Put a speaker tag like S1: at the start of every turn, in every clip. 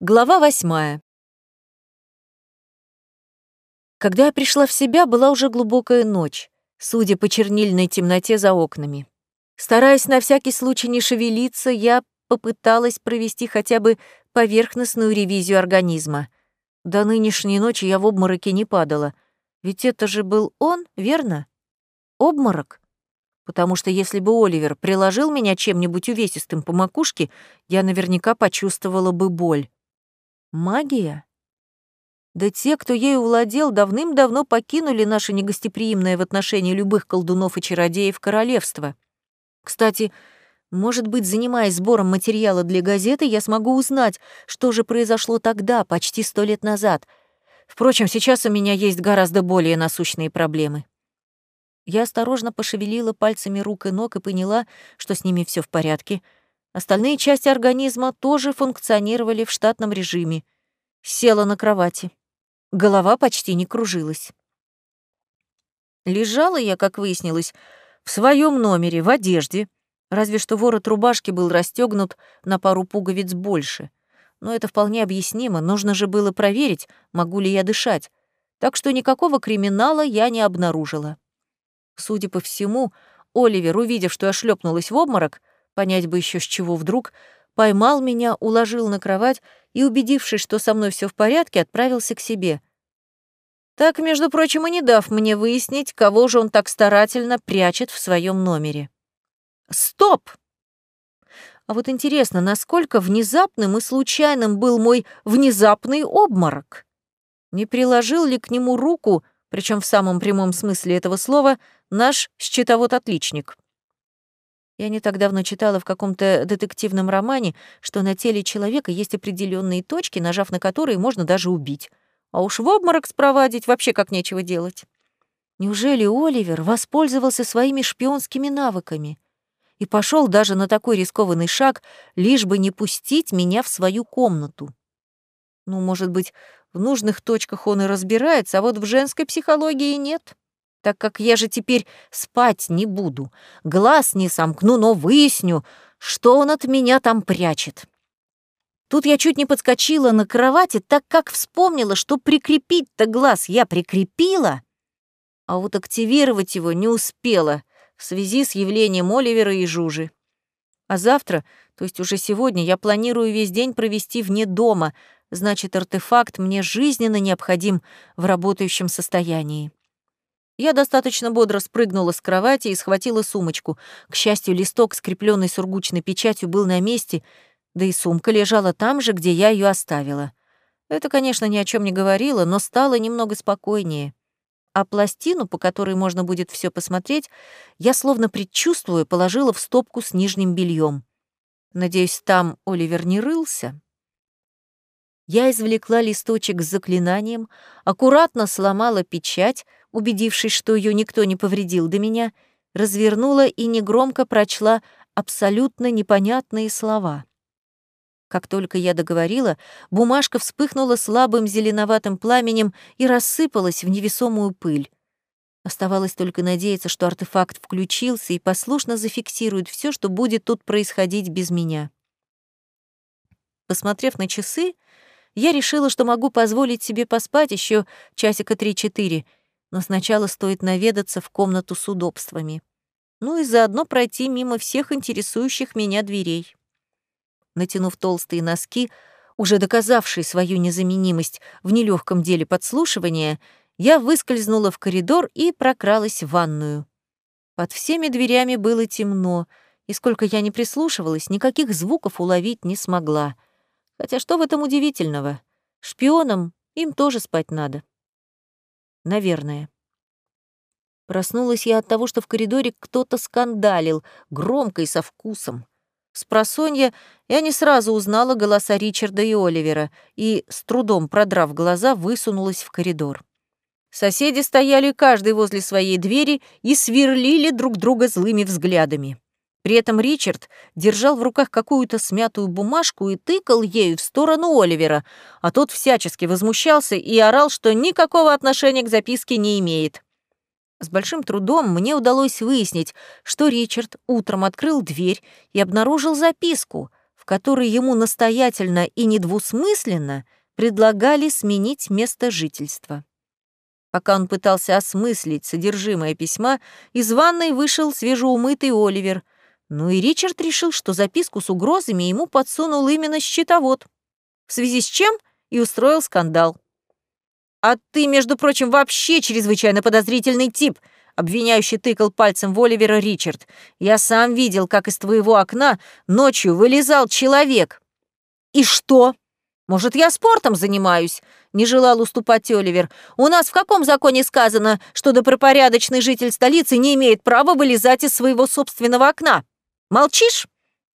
S1: Глава восьмая. Когда я пришла в себя, была уже глубокая ночь, судя по чернильной темноте за окнами. Стараясь на всякий случай не шевелиться, я попыталась провести хотя бы поверхностную ревизию организма. До нынешней ночи я в обмороке не падала. Ведь это же был он, верно? Обморок? Потому что если бы Оливер приложил меня чем-нибудь увесистым по макушке, я наверняка почувствовала бы боль. Магия? Да те, кто ею владел, давным-давно покинули наше негостеприимное в отношении любых колдунов и чародеев королевство. Кстати, может быть, занимаясь сбором материала для газеты, я смогу узнать, что же произошло тогда, почти сто лет назад. Впрочем, сейчас у меня есть гораздо более насущные проблемы. Я осторожно пошевелила пальцами рук и ног и поняла, что с ними все в порядке — Остальные части организма тоже функционировали в штатном режиме. Села на кровати. Голова почти не кружилась. Лежала я, как выяснилось, в своем номере, в одежде, разве что ворот рубашки был расстегнут на пару пуговиц больше. Но это вполне объяснимо, нужно же было проверить, могу ли я дышать. Так что никакого криминала я не обнаружила. Судя по всему, Оливер, увидев, что я шлепнулась в обморок, понять бы еще с чего вдруг, поймал меня, уложил на кровать и, убедившись, что со мной все в порядке, отправился к себе. Так, между прочим, и не дав мне выяснить, кого же он так старательно прячет в своем номере. Стоп! А вот интересно, насколько внезапным и случайным был мой внезапный обморок? Не приложил ли к нему руку, причем в самом прямом смысле этого слова, наш счетовод-отличник? Я не так давно читала в каком-то детективном романе, что на теле человека есть определенные точки, нажав на которые можно даже убить. А уж в обморок спровадить вообще как нечего делать. Неужели Оливер воспользовался своими шпионскими навыками и пошел даже на такой рискованный шаг, лишь бы не пустить меня в свою комнату? Ну, может быть, в нужных точках он и разбирается, а вот в женской психологии нет так как я же теперь спать не буду, глаз не сомкну, но выясню, что он от меня там прячет. Тут я чуть не подскочила на кровати, так как вспомнила, что прикрепить-то глаз я прикрепила, а вот активировать его не успела в связи с явлением Оливера и Жужи. А завтра, то есть уже сегодня, я планирую весь день провести вне дома, значит, артефакт мне жизненно необходим в работающем состоянии. Я достаточно бодро спрыгнула с кровати и схватила сумочку. К счастью, листок, скрепленный сургучной печатью, был на месте, да и сумка лежала там же, где я ее оставила. Это, конечно, ни о чем не говорило, но стало немного спокойнее. А пластину, по которой можно будет все посмотреть, я, словно предчувствуя, положила в стопку с нижним бельем. Надеюсь, там Оливер не рылся. Я извлекла листочек с заклинанием, аккуратно сломала печать, убедившись, что ее никто не повредил до меня, развернула и негромко прочла абсолютно непонятные слова. Как только я договорила, бумажка вспыхнула слабым зеленоватым пламенем и рассыпалась в невесомую пыль. Оставалось только надеяться, что артефакт включился и послушно зафиксирует все, что будет тут происходить без меня. Посмотрев на часы, я решила, что могу позволить себе поспать еще часика три-четыре, но сначала стоит наведаться в комнату с удобствами. Ну и заодно пройти мимо всех интересующих меня дверей. Натянув толстые носки, уже доказавшие свою незаменимость в нелегком деле подслушивания, я выскользнула в коридор и прокралась в ванную. Под всеми дверями было темно, и сколько я не прислушивалась, никаких звуков уловить не смогла. Хотя что в этом удивительного? Шпионам им тоже спать надо. Наверное. Проснулась я от того, что в коридоре кто-то скандалил, громко и со вкусом. С просонья я не сразу узнала голоса Ричарда и Оливера и, с трудом продрав глаза, высунулась в коридор. Соседи стояли каждый возле своей двери и сверлили друг друга злыми взглядами. При этом Ричард держал в руках какую-то смятую бумажку и тыкал ею в сторону Оливера, а тот всячески возмущался и орал, что никакого отношения к записке не имеет. С большим трудом мне удалось выяснить, что Ричард утром открыл дверь и обнаружил записку, в которой ему настоятельно и недвусмысленно предлагали сменить место жительства. Пока он пытался осмыслить содержимое письма, из ванной вышел свежеумытый Оливер. Ну и Ричард решил, что записку с угрозами ему подсунул именно счетовод. В связи с чем и устроил скандал. «А ты, между прочим, вообще чрезвычайно подозрительный тип», обвиняющий тыкал пальцем в Оливера Ричард. «Я сам видел, как из твоего окна ночью вылезал человек». «И что?» «Может, я спортом занимаюсь?» — не желал уступать Оливер. «У нас в каком законе сказано, что добропорядочный житель столицы не имеет права вылезать из своего собственного окна? Молчишь?»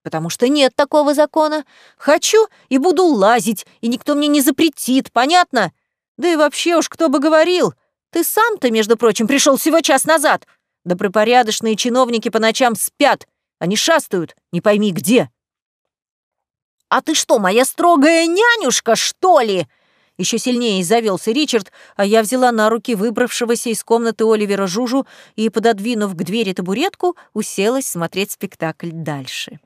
S1: «Потому что нет такого закона. Хочу и буду лазить, и никто мне не запретит, понятно? Да и вообще уж кто бы говорил. Ты сам-то, между прочим, пришел всего час назад. Добропорядочные чиновники по ночам спят, они шастают, не пойми где». «А ты что, моя строгая нянюшка, что ли?» Еще сильнее завелся Ричард, а я взяла на руки выбравшегося из комнаты Оливера Жужу и, пододвинув к двери табуретку, уселась смотреть спектакль дальше.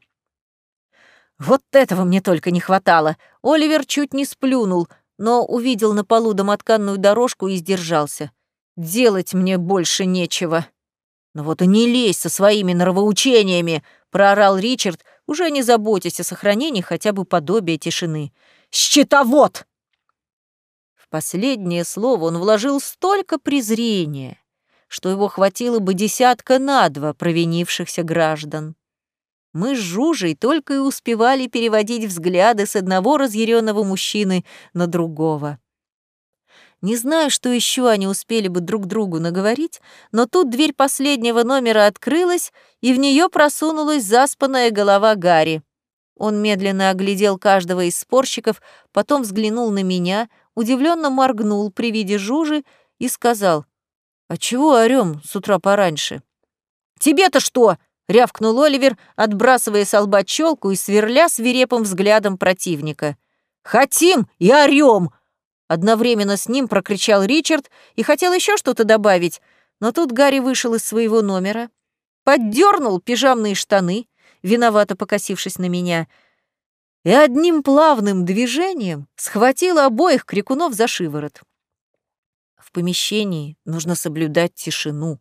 S1: Вот этого мне только не хватало. Оливер чуть не сплюнул, но увидел на полу домотканную дорожку и сдержался. Делать мне больше нечего. «Ну вот и не лезь со своими нравоучениями!» — проорал Ричард, уже не заботясь о сохранении хотя бы подобия тишины. «Счетовод!» Последнее слово он вложил столько презрения, что его хватило бы десятка на два провинившихся граждан. Мы с Жужей только и успевали переводить взгляды с одного разъяренного мужчины на другого. Не знаю, что еще они успели бы друг другу наговорить, но тут дверь последнего номера открылась, и в нее просунулась заспанная голова Гарри. Он медленно оглядел каждого из спорщиков, потом взглянул на меня, удивленно моргнул при виде Жужи и сказал, «А чего орём с утра пораньше?» «Тебе-то что?» — рявкнул Оливер, отбрасывая с лба челку и сверля свирепым взглядом противника. «Хотим и орём!» Одновременно с ним прокричал Ричард и хотел еще что-то добавить, но тут Гарри вышел из своего номера, поддернул пижамные штаны, виновато покосившись на меня, и одним плавным движением схватил обоих крикунов за шиворот. В помещении нужно соблюдать тишину,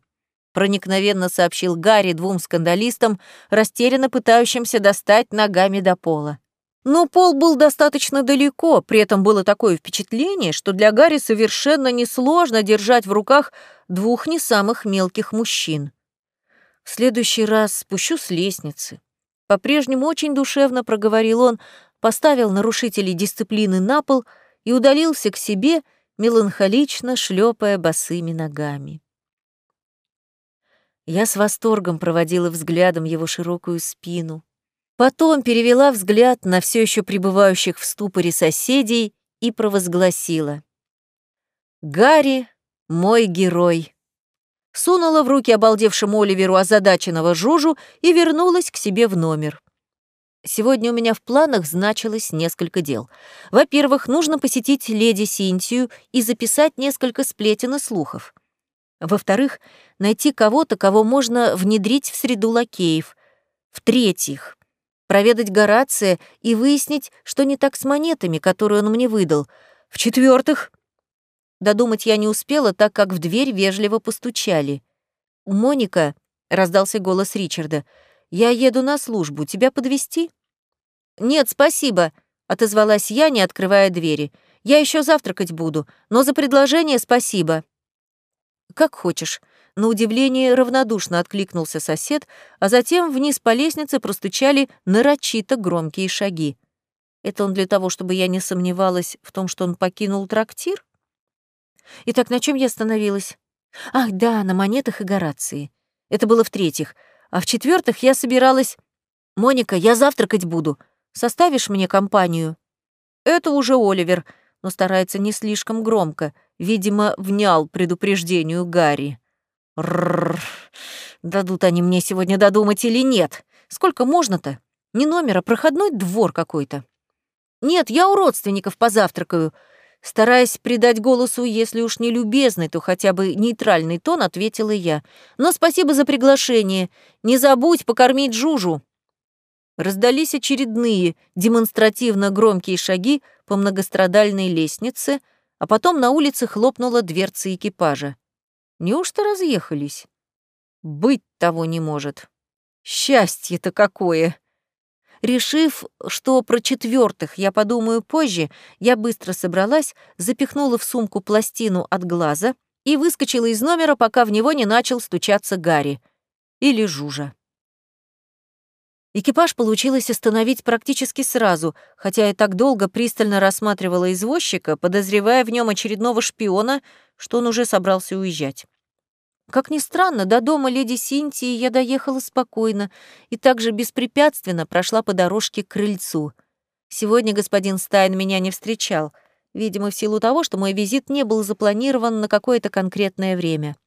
S1: проникновенно сообщил Гарри двум скандалистам, растерянно пытающимся достать ногами до пола. Но пол был достаточно далеко, при этом было такое впечатление, что для Гарри совершенно несложно держать в руках двух не самых мелких мужчин. В следующий раз спущу с лестницы. По-прежнему очень душевно проговорил он, поставил нарушителей дисциплины на пол и удалился к себе, меланхолично шлепая босыми ногами. Я с восторгом проводила взглядом его широкую спину, Потом перевела взгляд на все еще пребывающих в ступоре соседей и провозгласила. «Гарри — мой герой!» Сунула в руки обалдевшему Оливеру озадаченного Жужу и вернулась к себе в номер. Сегодня у меня в планах значилось несколько дел. Во-первых, нужно посетить леди Синтию и записать несколько сплетен и слухов. Во-вторых, найти кого-то, кого можно внедрить в среду лакеев. В-третьих, проведать Горация и выяснить, что не так с монетами, которые он мне выдал. В-четвертых, додумать я не успела, так как в дверь вежливо постучали. «Моника», — раздался голос Ричарда, — «я еду на службу, тебя подвести? «Нет, спасибо», — отозвалась я, не открывая двери. «Я еще завтракать буду, но за предложение спасибо». «Как хочешь», на удивление равнодушно откликнулся сосед, а затем вниз по лестнице простучали нарочито громкие шаги. Это он для того, чтобы я не сомневалась в том, что он покинул трактир? Итак, на чем я остановилась? Ах, да, на монетах и Горации. Это было в-третьих. А в-четвертых, я собиралась... «Моника, я завтракать буду. Составишь мне компанию?» Это уже Оливер, но старается не слишком громко. Видимо, внял предупреждению Гарри. Рррр. Дадут они мне сегодня додумать или нет? Сколько можно-то? Не номер, а проходной двор какой-то. Нет, я у родственников позавтракаю. Стараясь придать голосу, если уж не любезный, то хотя бы нейтральный тон, ответила я. Но спасибо за приглашение. Не забудь покормить Жужу. Раздались очередные демонстративно громкие шаги по многострадальной лестнице, а потом на улице хлопнула дверца экипажа. Неужто разъехались? Быть того не может. Счастье-то какое! Решив, что про четвертых я подумаю позже, я быстро собралась, запихнула в сумку пластину от глаза и выскочила из номера, пока в него не начал стучаться Гарри. Или Жужа. Экипаж получилось остановить практически сразу, хотя я так долго пристально рассматривала извозчика, подозревая в нем очередного шпиона, что он уже собрался уезжать. Как ни странно, до дома леди Синтии я доехала спокойно и также беспрепятственно прошла по дорожке к крыльцу. Сегодня господин Стайн меня не встречал, видимо, в силу того, что мой визит не был запланирован на какое-то конкретное время.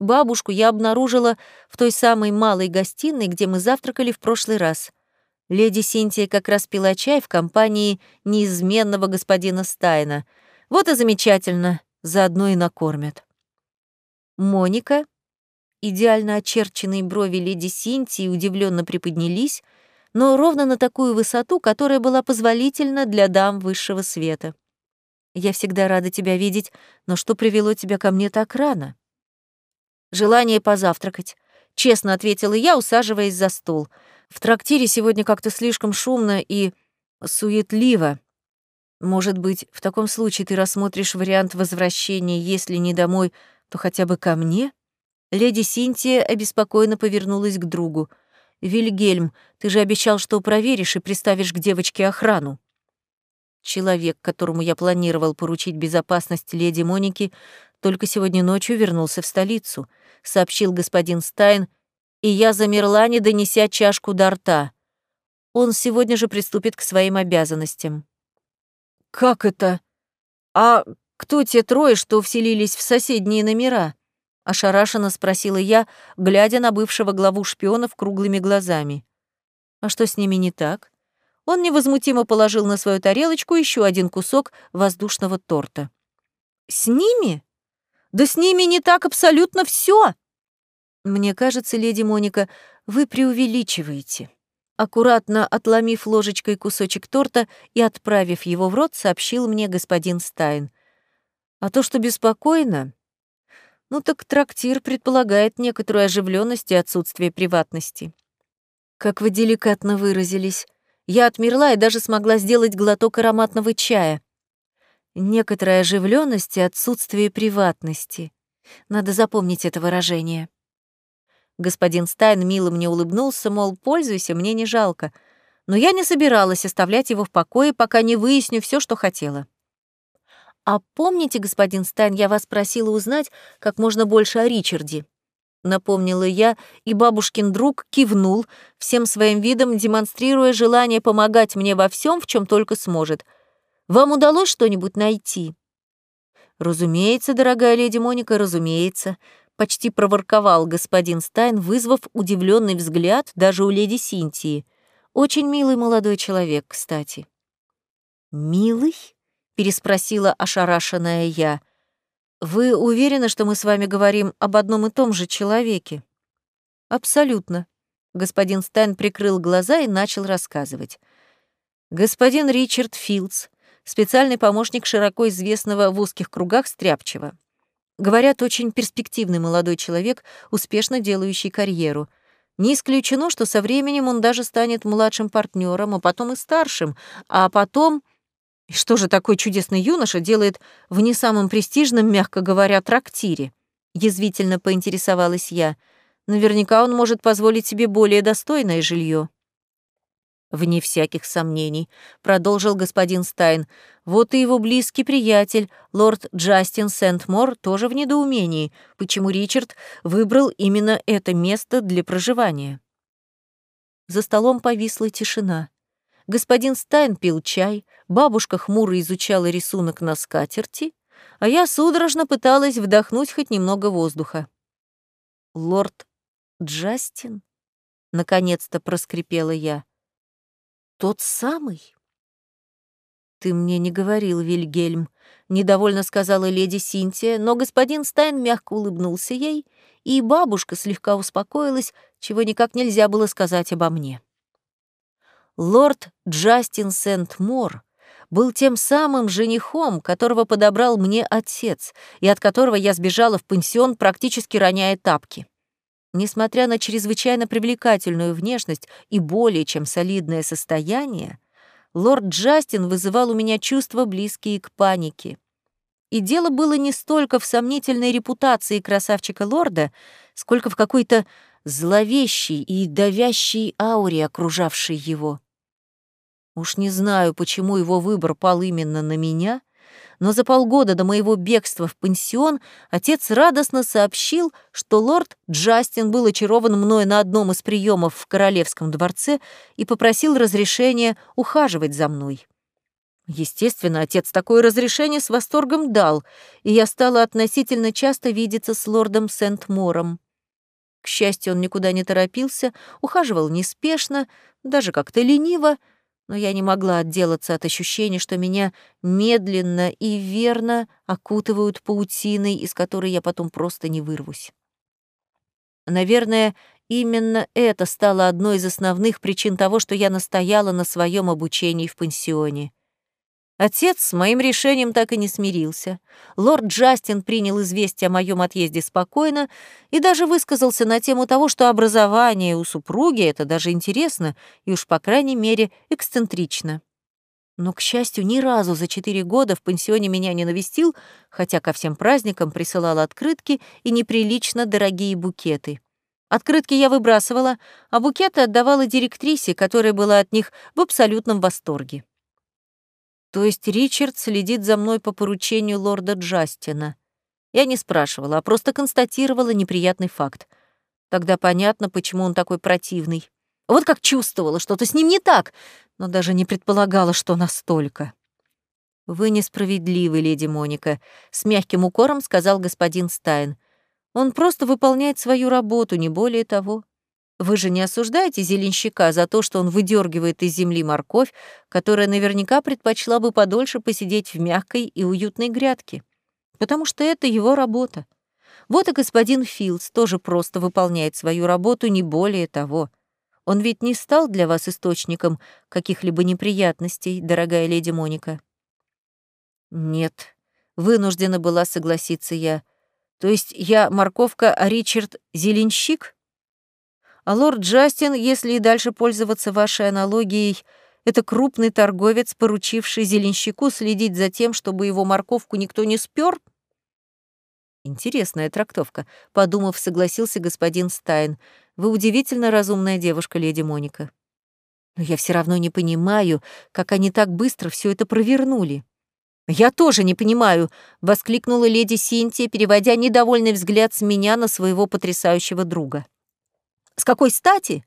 S1: Бабушку я обнаружила в той самой малой гостиной, где мы завтракали в прошлый раз. Леди Синтия как раз пила чай в компании неизменного господина Стайна. Вот и замечательно, заодно и накормят. Моника, идеально очерченные брови леди Синтии удивленно приподнялись, но ровно на такую высоту, которая была позволительна для дам высшего света. «Я всегда рада тебя видеть, но что привело тебя ко мне так рано?» «Желание позавтракать», — честно ответила я, усаживаясь за стол. «В трактире сегодня как-то слишком шумно и суетливо. Может быть, в таком случае ты рассмотришь вариант возвращения, если не домой, то хотя бы ко мне?» Леди Синтия обеспокоенно повернулась к другу. «Вильгельм, ты же обещал, что проверишь и приставишь к девочке охрану». Человек, которому я планировал поручить безопасность леди Моники, только сегодня ночью вернулся в столицу, сообщил господин Стайн, и я замерла, не донеся чашку до рта. Он сегодня же приступит к своим обязанностям. «Как это? А «Кто те трое, что вселились в соседние номера?» — ошарашенно спросила я, глядя на бывшего главу шпионов круглыми глазами. «А что с ними не так?» Он невозмутимо положил на свою тарелочку еще один кусок воздушного торта. «С ними? Да с ними не так абсолютно все. «Мне кажется, леди Моника, вы преувеличиваете». Аккуратно отломив ложечкой кусочек торта и отправив его в рот, сообщил мне господин Стайн. А то, что беспокойно, ну так трактир предполагает некоторую оживленность и отсутствие приватности. Как вы деликатно выразились. Я отмерла и даже смогла сделать глоток ароматного чая. Некоторая оживленность и отсутствие приватности. Надо запомнить это выражение. Господин Стайн мило мне улыбнулся, мол, пользуйся, мне не жалко. Но я не собиралась оставлять его в покое, пока не выясню все, что хотела. «А помните, господин Стайн, я вас просила узнать как можно больше о Ричарде?» Напомнила я, и бабушкин друг кивнул, всем своим видом демонстрируя желание помогать мне во всем, в чем только сможет. «Вам удалось что-нибудь найти?» «Разумеется, дорогая леди Моника, разумеется», почти проворковал господин Стайн, вызвав удивленный взгляд даже у леди Синтии. Очень милый молодой человек, кстати. «Милый?» Переспросила ошарашенная я. Вы уверены, что мы с вами говорим об одном и том же человеке? Абсолютно. Господин Стайн прикрыл глаза и начал рассказывать. Господин Ричард Филдс, специальный помощник широко известного в узких кругах Стряпчева. Говорят, очень перспективный молодой человек, успешно делающий карьеру. Не исключено, что со временем он даже станет младшим партнером, а потом и старшим, а потом и что же такой чудесный юноша делает в не самом престижном, мягко говоря, трактире? Язвительно поинтересовалась я. Наверняка он может позволить себе более достойное жилье. Вне всяких сомнений, продолжил господин Стайн. Вот и его близкий приятель, лорд Джастин Сент-Мор, тоже в недоумении, почему Ричард выбрал именно это место для проживания. За столом повисла тишина. Господин Стайн пил чай, бабушка хмуро изучала рисунок на скатерти, а я судорожно пыталась вдохнуть хоть немного воздуха. «Лорд Джастин?» — наконец-то проскрипела я. «Тот самый?» «Ты мне не говорил, Вильгельм», — недовольно сказала леди Синтия, но господин Стайн мягко улыбнулся ей, и бабушка слегка успокоилась, чего никак нельзя было сказать обо мне. Лорд Джастин Сент-Мор был тем самым женихом, которого подобрал мне отец, и от которого я сбежала в пансион, практически роняя тапки. Несмотря на чрезвычайно привлекательную внешность и более чем солидное состояние, лорд Джастин вызывал у меня чувства, близкие к панике. И дело было не столько в сомнительной репутации красавчика-лорда, сколько в какой-то зловещей и давящей ауре, окружавшей его. Уж не знаю, почему его выбор пал именно на меня, но за полгода до моего бегства в пансион отец радостно сообщил, что лорд Джастин был очарован мной на одном из приемов в королевском дворце и попросил разрешения ухаживать за мной. Естественно, отец такое разрешение с восторгом дал, и я стала относительно часто видеться с лордом Сент-Мором. К счастью, он никуда не торопился, ухаживал неспешно, даже как-то лениво, но я не могла отделаться от ощущения, что меня медленно и верно окутывают паутиной, из которой я потом просто не вырвусь. Наверное, именно это стало одной из основных причин того, что я настояла на своем обучении в пансионе. Отец с моим решением так и не смирился. Лорд Джастин принял известие о моем отъезде спокойно и даже высказался на тему того, что образование у супруги — это даже интересно и уж, по крайней мере, эксцентрично. Но, к счастью, ни разу за четыре года в пансионе меня не навестил, хотя ко всем праздникам присылал открытки и неприлично дорогие букеты. Открытки я выбрасывала, а букеты отдавала директрисе, которая была от них в абсолютном восторге. То есть Ричард следит за мной по поручению лорда Джастина. Я не спрашивала, а просто констатировала неприятный факт. Тогда понятно, почему он такой противный. Вот как чувствовала, что-то с ним не так, но даже не предполагала, что настолько. «Вы несправедливы, леди Моника», — с мягким укором сказал господин Стайн. «Он просто выполняет свою работу, не более того. Вы же не осуждаете зеленщика за то, что он выдергивает из земли морковь, которая наверняка предпочла бы подольше посидеть в мягкой и уютной грядке? Потому что это его работа. Вот и господин Филдс тоже просто выполняет свою работу, не более того. Он ведь не стал для вас источником каких-либо неприятностей, дорогая леди Моника. Нет, вынуждена была согласиться я. То есть я морковка, а Ричард — зеленщик? А лорд Джастин, если и дальше пользоваться вашей аналогией, это крупный торговец, поручивший зеленщику следить за тем, чтобы его морковку никто не спер? Интересная трактовка, подумав, согласился господин Стайн. Вы удивительно разумная девушка, леди Моника. Но я все равно не понимаю, как они так быстро все это провернули. «Я тоже не понимаю», — воскликнула леди Синтия, переводя недовольный взгляд с меня на своего потрясающего друга. С какой стати?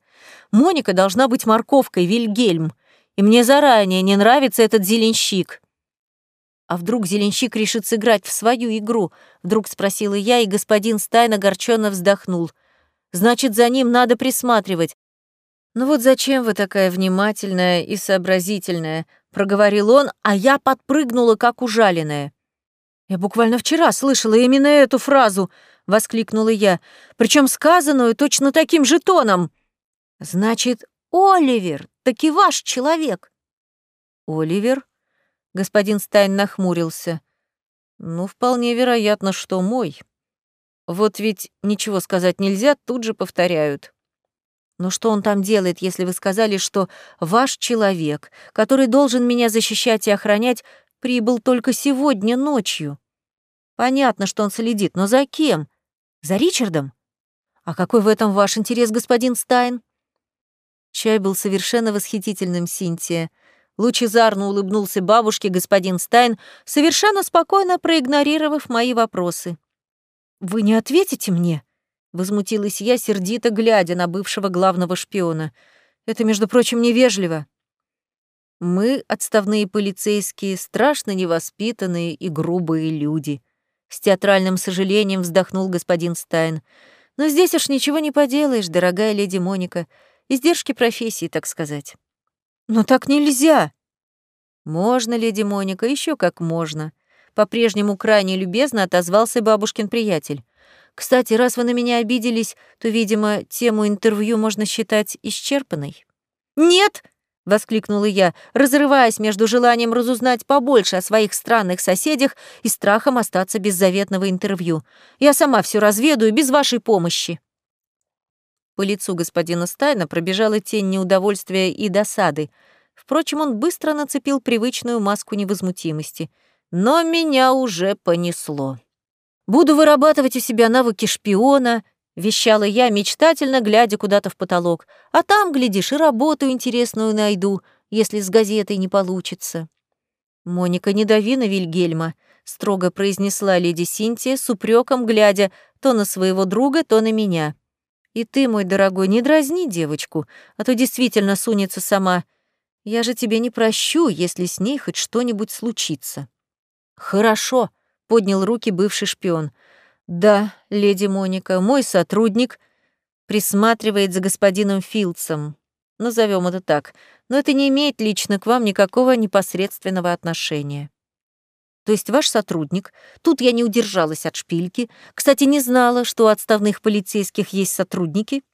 S1: Моника должна быть морковкой, Вильгельм, и мне заранее не нравится этот зеленщик. А вдруг зеленщик решит сыграть в свою игру? Вдруг спросила я, и господин Стайн огорченно вздохнул. Значит, за ним надо присматривать. «Ну вот зачем вы такая внимательная и сообразительная?» — проговорил он, а я подпрыгнула, как ужаленная. Я буквально вчера слышала именно эту фразу —— воскликнула я, причем сказанную точно таким же тоном. «Значит, Оливер, таки ваш человек». «Оливер?» — господин Стайн нахмурился. «Ну, вполне вероятно, что мой. Вот ведь ничего сказать нельзя, тут же повторяют». Но что он там делает, если вы сказали, что ваш человек, который должен меня защищать и охранять, прибыл только сегодня ночью? Понятно, что он следит, но за кем? За Ричардом? А какой в этом ваш интерес, господин Стайн? Чай был совершенно восхитительным, Синтия. Лучезарно улыбнулся бабушке господин Стайн, совершенно спокойно проигнорировав мои вопросы. «Вы не ответите мне?» — возмутилась я, сердито глядя на бывшего главного шпиона. «Это, между прочим, невежливо». «Мы, отставные полицейские, страшно невоспитанные и грубые люди», с театральным сожалением вздохнул господин Стайн. Но здесь уж ничего не поделаешь, дорогая леди Моника. Издержки профессии, так сказать. Но так нельзя. Можно, леди Моника, еще как можно. По-прежнему крайне любезно отозвался бабушкин приятель. Кстати, раз вы на меня обиделись, то, видимо, тему интервью можно считать исчерпанной. Нет, — воскликнула я, разрываясь между желанием разузнать побольше о своих странных соседях и страхом остаться без заветного интервью. «Я сама все разведаю без вашей помощи». По лицу господина Стайна пробежала тень неудовольствия и досады. Впрочем, он быстро нацепил привычную маску невозмутимости. Но меня уже понесло. «Буду вырабатывать у себя навыки шпиона», — вещала я, мечтательно глядя куда-то в потолок. «А там, глядишь, и работу интересную найду, если с газетой не получится». «Моника, не дави на Вильгельма», — строго произнесла леди Синтия с упреком, глядя то на своего друга, то на меня. «И ты, мой дорогой, не дразни девочку, а то действительно сунется сама. Я же тебе не прощу, если с ней хоть что-нибудь случится». «Хорошо», — поднял руки бывший шпион. «Да, леди Моника, мой сотрудник присматривает за господином Филдсом. Назовем это так, но это не имеет лично к вам никакого непосредственного отношения». То есть ваш сотрудник, тут я не удержалась от шпильки, кстати, не знала, что у отставных полицейских есть сотрудники.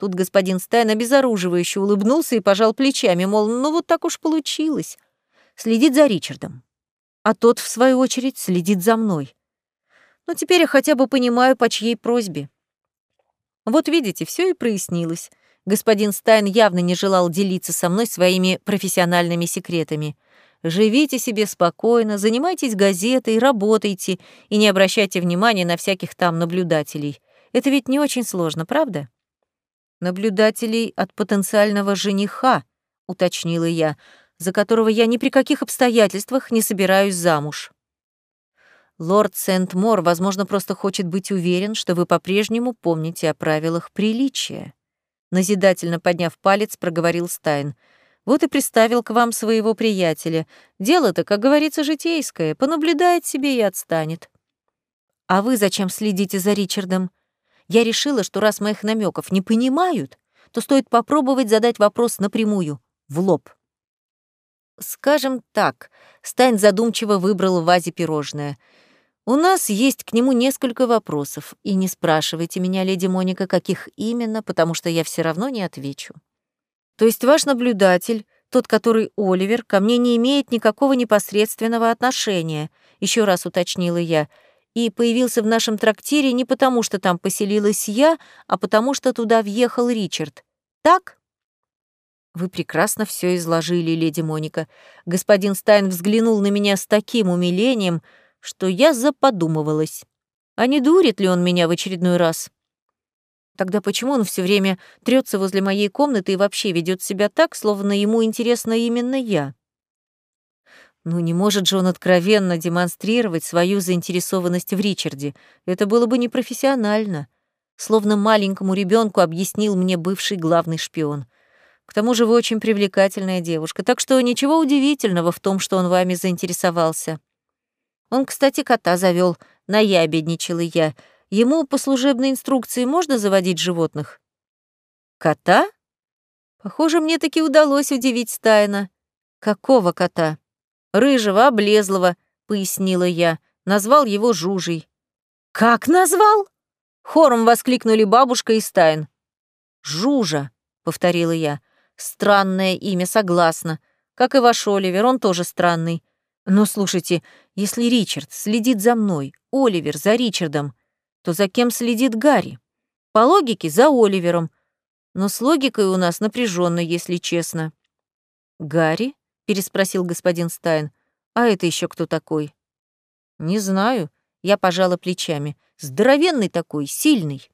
S1: Тут господин Стайн обезоруживающе улыбнулся и пожал плечами, мол, ну вот так уж получилось. Следит за Ричардом а тот, в свою очередь, следит за мной. Но теперь я хотя бы понимаю, по чьей просьбе. Вот видите, все и прояснилось. Господин Стайн явно не желал делиться со мной своими профессиональными секретами. Живите себе спокойно, занимайтесь газетой, работайте и не обращайте внимания на всяких там наблюдателей. Это ведь не очень сложно, правда? Наблюдателей от потенциального жениха, уточнила я, за которого я ни при каких обстоятельствах не собираюсь замуж. Лорд Сент-Мор, возможно, просто хочет быть уверен, что вы по-прежнему помните о правилах приличия. Назидательно подняв палец, проговорил Стайн. Вот и приставил к вам своего приятеля. Дело-то, как говорится, житейское. Понаблюдает себе и отстанет. А вы зачем следите за Ричардом? Я решила, что раз моих намеков не понимают, то стоит попробовать задать вопрос напрямую, в лоб. Скажем так, Стайн задумчиво выбрал в вазе пирожное. У нас есть к нему несколько вопросов, и не спрашивайте меня, леди Моника, каких именно, потому что я все равно не отвечу. То есть ваш наблюдатель, тот, который Оливер, ко мне не имеет никакого непосредственного отношения, еще раз уточнила я, и появился в нашем трактире не потому, что там поселилась я, а потому что туда въехал Ричард. Так? Вы прекрасно все изложили, леди Моника. Господин Стайн взглянул на меня с таким умилением, что я заподумывалась. А не дурит ли он меня в очередной раз? Тогда почему он все время трется возле моей комнаты и вообще ведет себя так, словно ему интересна именно я? Ну, не может же он откровенно демонстрировать свою заинтересованность в Ричарде. Это было бы непрофессионально. Словно маленькому ребенку объяснил мне бывший главный шпион. К тому же вы очень привлекательная девушка, так что ничего удивительного в том, что он вами заинтересовался. Он, кстати, кота завел, наябедничала я. Ему по служебной инструкции можно заводить животных? Кота? Похоже, мне таки удалось удивить Стайна. Какого кота? Рыжего, облезлого, пояснила я. Назвал его Жужей. Как назвал? Хором воскликнули бабушка и Стайн. Жужа, повторила я. Странное имя, согласна. Как и ваш Оливер, он тоже странный. Но слушайте, если Ричард следит за мной, Оливер за Ричардом, то за кем следит Гарри? По логике, за Оливером. Но с логикой у нас напряженно, если честно. Гарри? переспросил господин Стайн. А это еще кто такой? Не знаю. Я пожала плечами. Здоровенный такой, сильный.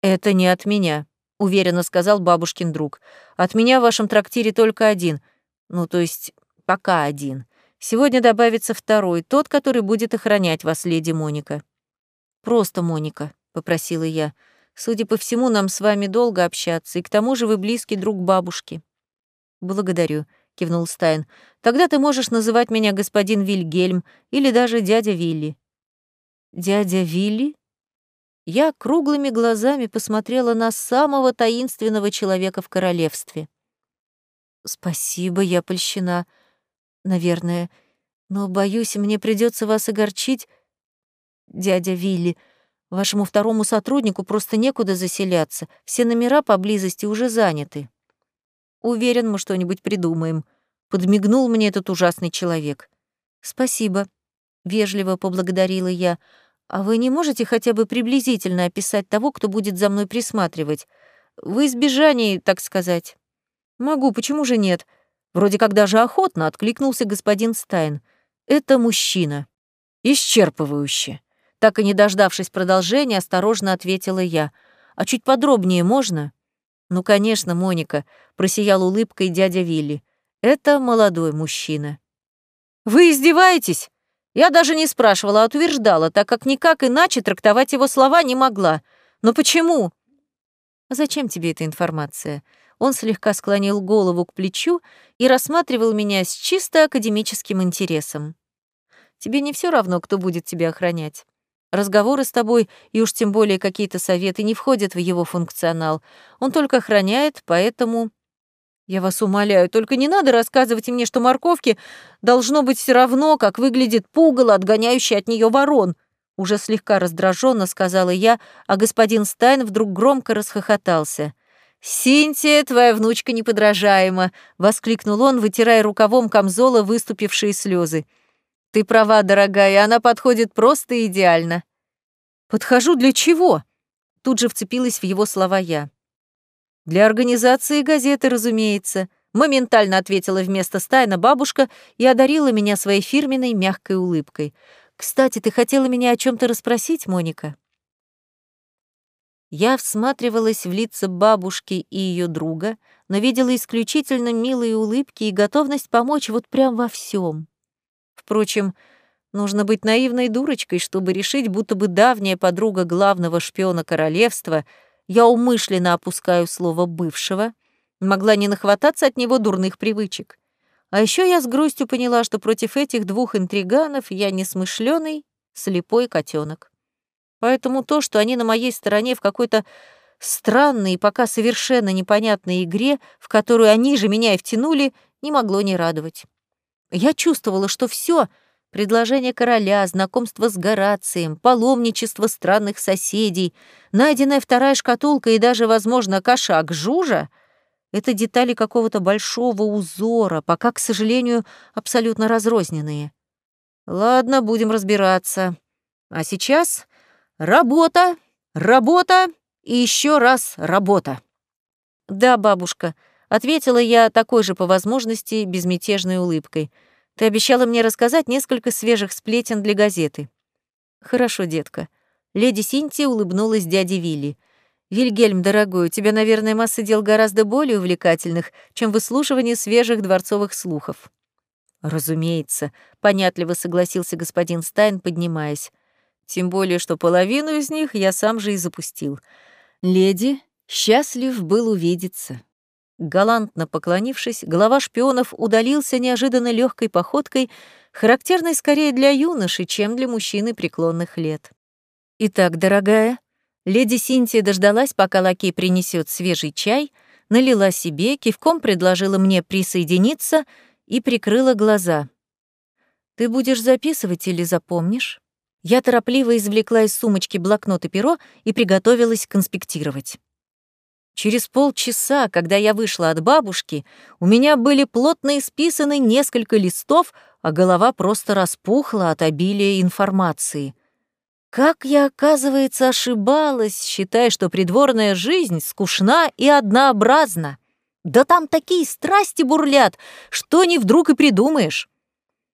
S1: Это не от меня уверенно сказал бабушкин друг. От меня в вашем трактире только один. Ну, то есть пока один. Сегодня добавится второй, тот, который будет охранять вас, леди Моника. Просто Моника, попросила я. Судя по всему, нам с вами долго общаться, и к тому же вы близкий друг бабушки. Благодарю, кивнул Стайн. Тогда ты можешь называть меня господин Вильгельм или даже дядя Вилли. Дядя Вилли? Я круглыми глазами посмотрела на самого таинственного человека в королевстве. «Спасибо, я польщена. Наверное. Но, боюсь, мне придется вас огорчить, дядя Вилли. Вашему второму сотруднику просто некуда заселяться. Все номера поблизости уже заняты». Уверен, мы что-нибудь придумаем. Подмигнул мне этот ужасный человек. Спасибо. Вежливо поблагодарила я. А вы не можете хотя бы приблизительно описать того, кто будет за мной присматривать? В избежании, так сказать. Могу, почему же нет? Вроде как даже охотно откликнулся господин Стайн. Это мужчина. Исчерпывающе. Так и не дождавшись продолжения, осторожно ответила я. А чуть подробнее можно? Ну, конечно, Моника, просиял улыбкой дядя Вилли. Это молодой мужчина. Вы издеваетесь? Я даже не спрашивала, а утверждала, так как никак иначе трактовать его слова не могла. Но почему? Зачем тебе эта информация? Он слегка склонил голову к плечу и рассматривал меня с чисто академическим интересом. Тебе не все равно, кто будет тебя охранять. Разговоры с тобой, и уж тем более какие-то советы, не входят в его функционал. Он только охраняет, поэтому... Я вас умоляю, только не надо рассказывать мне, что морковки должно быть все равно, как выглядит пугало, отгоняющий от нее ворон. Уже слегка раздраженно сказала я, а господин Стайн вдруг громко расхохотался. «Синтия, твоя внучка неподражаема!» — воскликнул он, вытирая рукавом камзола выступившие слезы. «Ты права, дорогая, она подходит просто идеально». «Подхожу для чего?» Тут же вцепилась в его слова я. «Для организации газеты, разумеется», — моментально ответила вместо Стайна бабушка и одарила меня своей фирменной мягкой улыбкой. «Кстати, ты хотела меня о чем то расспросить, Моника?» Я всматривалась в лица бабушки и ее друга, но видела исключительно милые улыбки и готовность помочь вот прям во всем. Впрочем, нужно быть наивной дурочкой, чтобы решить, будто бы давняя подруга главного шпиона королевства, я умышленно опускаю слово «бывшего», могла не нахвататься от него дурных привычек. А еще я с грустью поняла, что против этих двух интриганов я несмышленый, слепой котенок. Поэтому то, что они на моей стороне в какой-то странной и пока совершенно непонятной игре, в которую они же меня и втянули, не могло не радовать. Я чувствовала, что все предложение короля, знакомство с Горацием, паломничество странных соседей, найденная вторая шкатулка и даже, возможно, кошак Жужа — это детали какого-то большого узора, пока, к сожалению, абсолютно разрозненные. Ладно, будем разбираться. А сейчас Работа, работа и еще раз работа. Да, бабушка, ответила я такой же по возможности безмятежной улыбкой. Ты обещала мне рассказать несколько свежих сплетен для газеты. Хорошо, детка. Леди Синтия улыбнулась дяде Вилли. «Вильгельм, дорогой, у тебя, наверное, масса дел гораздо более увлекательных, чем выслушивание свежих дворцовых слухов». «Разумеется», — понятливо согласился господин Стайн, поднимаясь. Тем более, что половину из них я сам же и запустил. Леди счастлив был увидеться. Галантно поклонившись, глава шпионов удалился неожиданно легкой походкой, характерной скорее для юноши, чем для мужчины преклонных лет. «Итак, дорогая», леди Синтия дождалась, пока лакей принесет свежий чай, налила себе, кивком предложила мне присоединиться и прикрыла глаза. «Ты будешь записывать или запомнишь?» Я торопливо извлекла из сумочки блокнот и перо и приготовилась конспектировать. Через полчаса, когда я вышла от бабушки, у меня были плотно исписаны несколько листов, а голова просто распухла от обилия информации. Как я, оказывается, ошибалась, считая, что придворная жизнь скучна и однообразна. Да там такие страсти бурлят, что ни вдруг и придумаешь.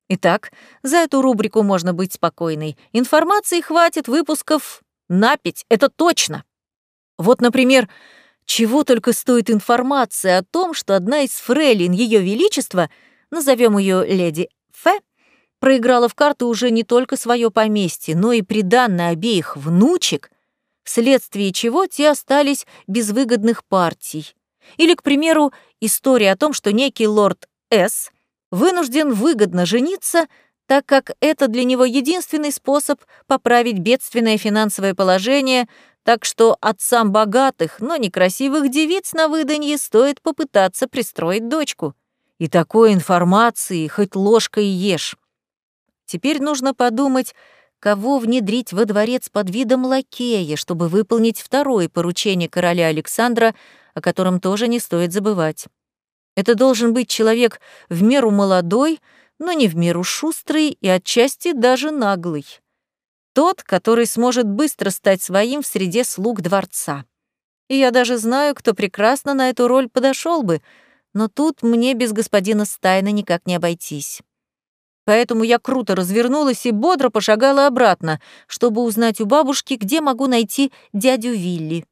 S1: Итак, за эту рубрику можно быть спокойной. Информации хватит выпусков на пять, это точно. Вот, например, чего только стоит информация о том, что одна из фрейлин Ее Величества, назовем ее леди Ф, проиграла в карты уже не только свое поместье, но и приданное обеих внучек, вследствие чего те остались без выгодных партий. Или, к примеру, история о том, что некий лорд С вынужден выгодно жениться, так как это для него единственный способ поправить бедственное финансовое положение, так что отцам богатых, но некрасивых девиц на выданье стоит попытаться пристроить дочку. И такой информации хоть ложкой ешь. Теперь нужно подумать, кого внедрить во дворец под видом лакея, чтобы выполнить второе поручение короля Александра, о котором тоже не стоит забывать. Это должен быть человек в меру молодой, но не в меру шустрый и отчасти даже наглый. Тот, который сможет быстро стать своим в среде слуг дворца. И я даже знаю, кто прекрасно на эту роль подошел бы, но тут мне без господина Стайна никак не обойтись. Поэтому я круто развернулась и бодро пошагала обратно, чтобы узнать у бабушки, где могу найти дядю Вилли.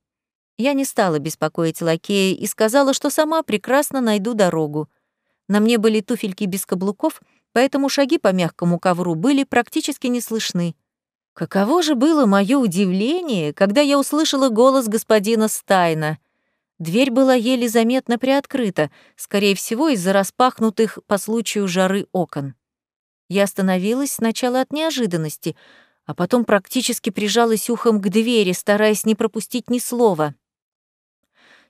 S1: Я не стала беспокоить лакея и сказала, что сама прекрасно найду дорогу. На мне были туфельки без каблуков, поэтому шаги по мягкому ковру были практически не слышны. Каково же было мое удивление, когда я услышала голос господина Стайна. Дверь была еле заметно приоткрыта, скорее всего, из-за распахнутых по случаю жары окон. Я остановилась сначала от неожиданности, а потом практически прижалась ухом к двери, стараясь не пропустить ни слова.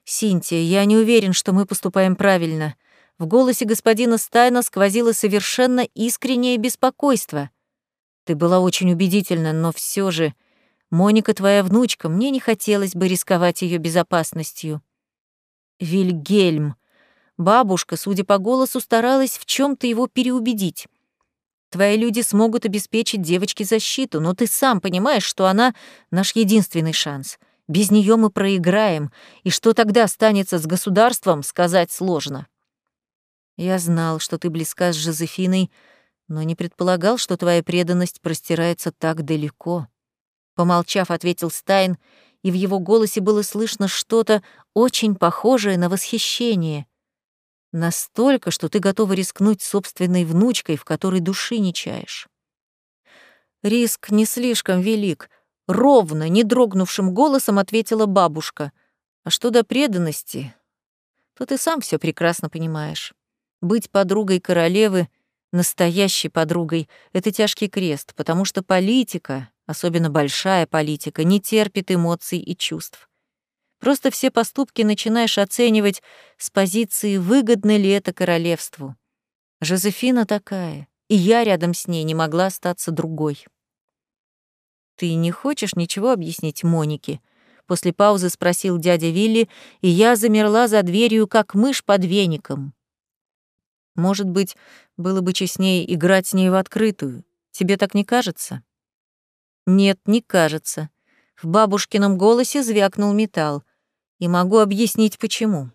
S1: «Синтия, я не уверен, что мы поступаем правильно». В голосе господина Стайна сквозило совершенно искреннее беспокойство — ты была очень убедительна, но все же... Моника твоя внучка, мне не хотелось бы рисковать ее безопасностью. Вильгельм. Бабушка, судя по голосу, старалась в чем то его переубедить. Твои люди смогут обеспечить девочке защиту, но ты сам понимаешь, что она — наш единственный шанс. Без нее мы проиграем, и что тогда останется с государством, сказать сложно. Я знал, что ты близка с Жозефиной, но не предполагал, что твоя преданность простирается так далеко. Помолчав, ответил Стайн, и в его голосе было слышно что-то очень похожее на восхищение. Настолько, что ты готова рискнуть собственной внучкой, в которой души не чаешь. Риск не слишком велик, ровно, не дрогнувшим голосом ответила бабушка. А что до преданности, то ты сам все прекрасно понимаешь. Быть подругой королевы настоящей подругой — это тяжкий крест, потому что политика, особенно большая политика, не терпит эмоций и чувств. Просто все поступки начинаешь оценивать с позиции, выгодно ли это королевству. Жозефина такая, и я рядом с ней не могла остаться другой. «Ты не хочешь ничего объяснить Монике?» После паузы спросил дядя Вилли, и я замерла за дверью, как мышь под веником. Может быть, было бы честнее играть с ней в открытую. Тебе так не кажется? Нет, не кажется. В бабушкином голосе звякнул металл. И могу объяснить, почему.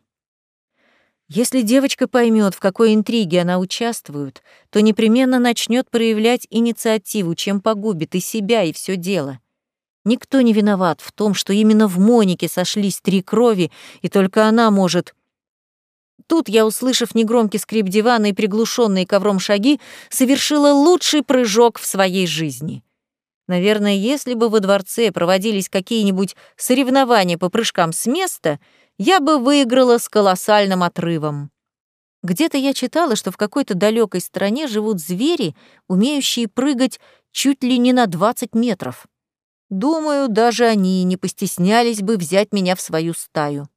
S1: Если девочка поймет, в какой интриге она участвует, то непременно начнет проявлять инициативу, чем погубит и себя, и все дело. Никто не виноват в том, что именно в Монике сошлись три крови, и только она может Тут я, услышав негромкий скрип дивана и приглушенные ковром шаги, совершила лучший прыжок в своей жизни. Наверное, если бы во дворце проводились какие-нибудь соревнования по прыжкам с места, я бы выиграла с колоссальным отрывом. Где-то я читала, что в какой-то далекой стране живут звери, умеющие прыгать чуть ли не на 20 метров. Думаю, даже они не постеснялись бы взять меня в свою стаю.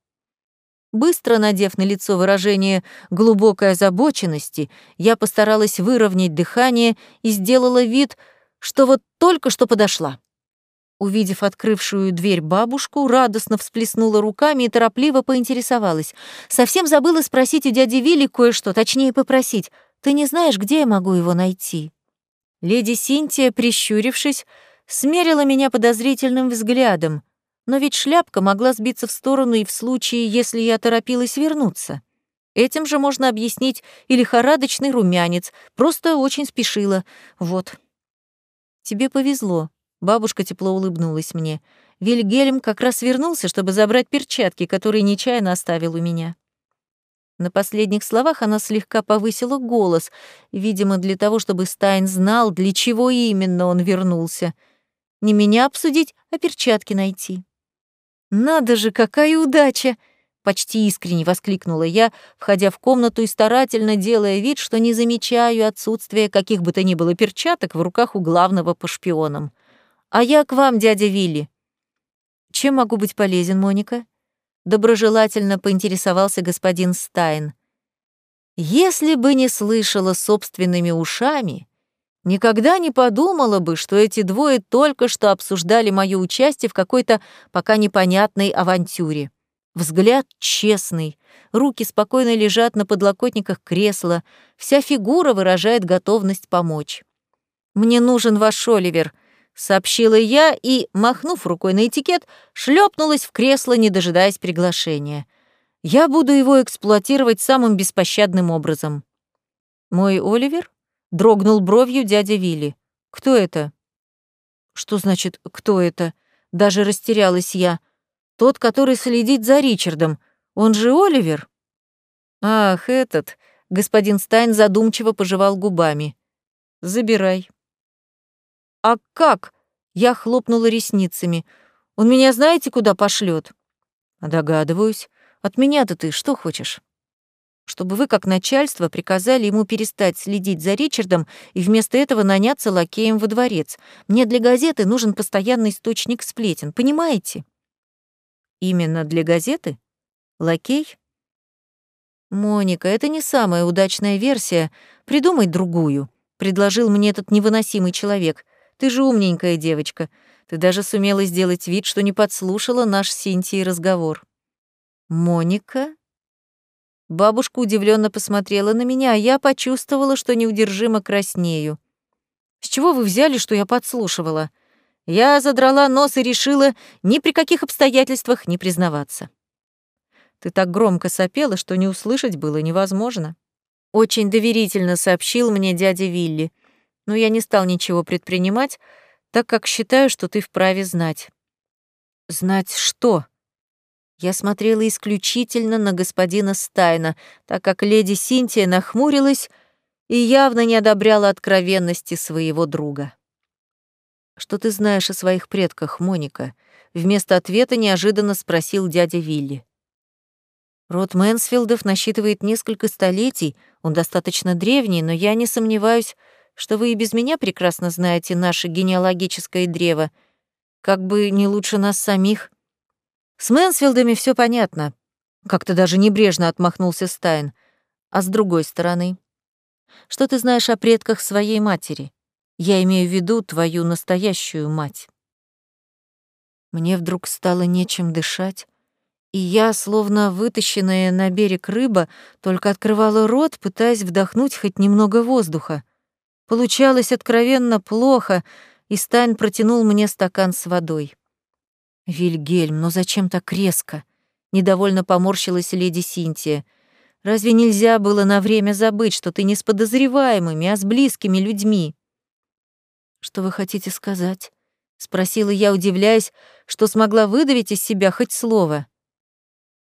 S1: Быстро надев на лицо выражение глубокой озабоченности, я постаралась выровнять дыхание и сделала вид, что вот только что подошла. Увидев открывшую дверь бабушку, радостно всплеснула руками и торопливо поинтересовалась. Совсем забыла спросить у дяди Вилли кое-что, точнее попросить. «Ты не знаешь, где я могу его найти?» Леди Синтия, прищурившись, смерила меня подозрительным взглядом — но ведь шляпка могла сбиться в сторону и в случае, если я торопилась вернуться. Этим же можно объяснить и лихорадочный румянец, просто очень спешила. Вот. Тебе повезло. Бабушка тепло улыбнулась мне. Вильгельм как раз вернулся, чтобы забрать перчатки, которые нечаянно оставил у меня. На последних словах она слегка повысила голос, видимо, для того, чтобы Стайн знал, для чего именно он вернулся. Не меня обсудить, а перчатки найти. «Надо же, какая удача!» — почти искренне воскликнула я, входя в комнату и старательно делая вид, что не замечаю отсутствия каких бы то ни было перчаток в руках у главного по шпионам. «А я к вам, дядя Вилли». «Чем могу быть полезен, Моника?» Доброжелательно поинтересовался господин Стайн. «Если бы не слышала собственными ушами, Никогда не подумала бы, что эти двое только что обсуждали моё участие в какой-то пока непонятной авантюре. Взгляд честный, руки спокойно лежат на подлокотниках кресла, вся фигура выражает готовность помочь. «Мне нужен ваш Оливер», — сообщила я и, махнув рукой на этикет, шлепнулась в кресло, не дожидаясь приглашения. «Я буду его эксплуатировать самым беспощадным образом». «Мой Оливер?» — дрогнул бровью дядя Вилли. «Кто это?» «Что значит «кто это»?» Даже растерялась я. Тот, который следит за Ричардом. Он же Оливер? Ах, этот. Господин Стайн задумчиво пожевал губами. Забирай. А как? Я хлопнула ресницами. Он меня знаете, куда пошлет? Догадываюсь. От меня-то ты что хочешь? Чтобы вы, как начальство, приказали ему перестать следить за Ричардом и вместо этого наняться лакеем во дворец. Мне для газеты нужен постоянный источник сплетен, понимаете? Именно для газеты? Лакей? Моника, это не самая удачная версия. Придумай другую, предложил мне этот невыносимый человек. Ты же умненькая девочка. Ты даже сумела сделать вид, что не подслушала наш с Синтией разговор. Моника? Бабушка удивленно посмотрела на меня, а я почувствовала, что неудержимо краснею. С чего вы взяли, что я подслушивала? Я задрала нос и решила ни при каких обстоятельствах не признаваться. Ты так громко сопела, что не услышать было невозможно. Очень доверительно сообщил мне дядя Вилли, но я не стал ничего предпринимать, так как считаю, что ты вправе знать. Знать что? Я смотрела исключительно на господина Стайна, так как леди Синтия нахмурилась и явно не одобряла откровенности своего друга. «Что ты знаешь о своих предках, Моника?» Вместо ответа неожиданно спросил дядя Вилли. Род Мэнсфилдов насчитывает несколько столетий, он достаточно древний, но я не сомневаюсь, что вы и без меня прекрасно знаете наше генеалогическое древо, как бы не лучше нас самих. С Мэнсфилдами все понятно. Как-то даже небрежно отмахнулся Стайн. А с другой стороны, что ты знаешь о предках своей матери? Я имею в виду твою настоящую мать. Мне вдруг стало нечем дышать, и я, словно вытащенная на берег рыба, только открывала рот, пытаясь вдохнуть хоть немного воздуха. Получалось откровенно плохо, и Стайн протянул мне стакан с водой. «Вильгельм, но зачем так резко?» — недовольно поморщилась леди Синтия. «Разве нельзя было на время забыть, что ты не с подозреваемыми, а с близкими людьми?» «Что вы хотите сказать?» — спросила я, удивляясь, что смогла выдавить из себя хоть слово.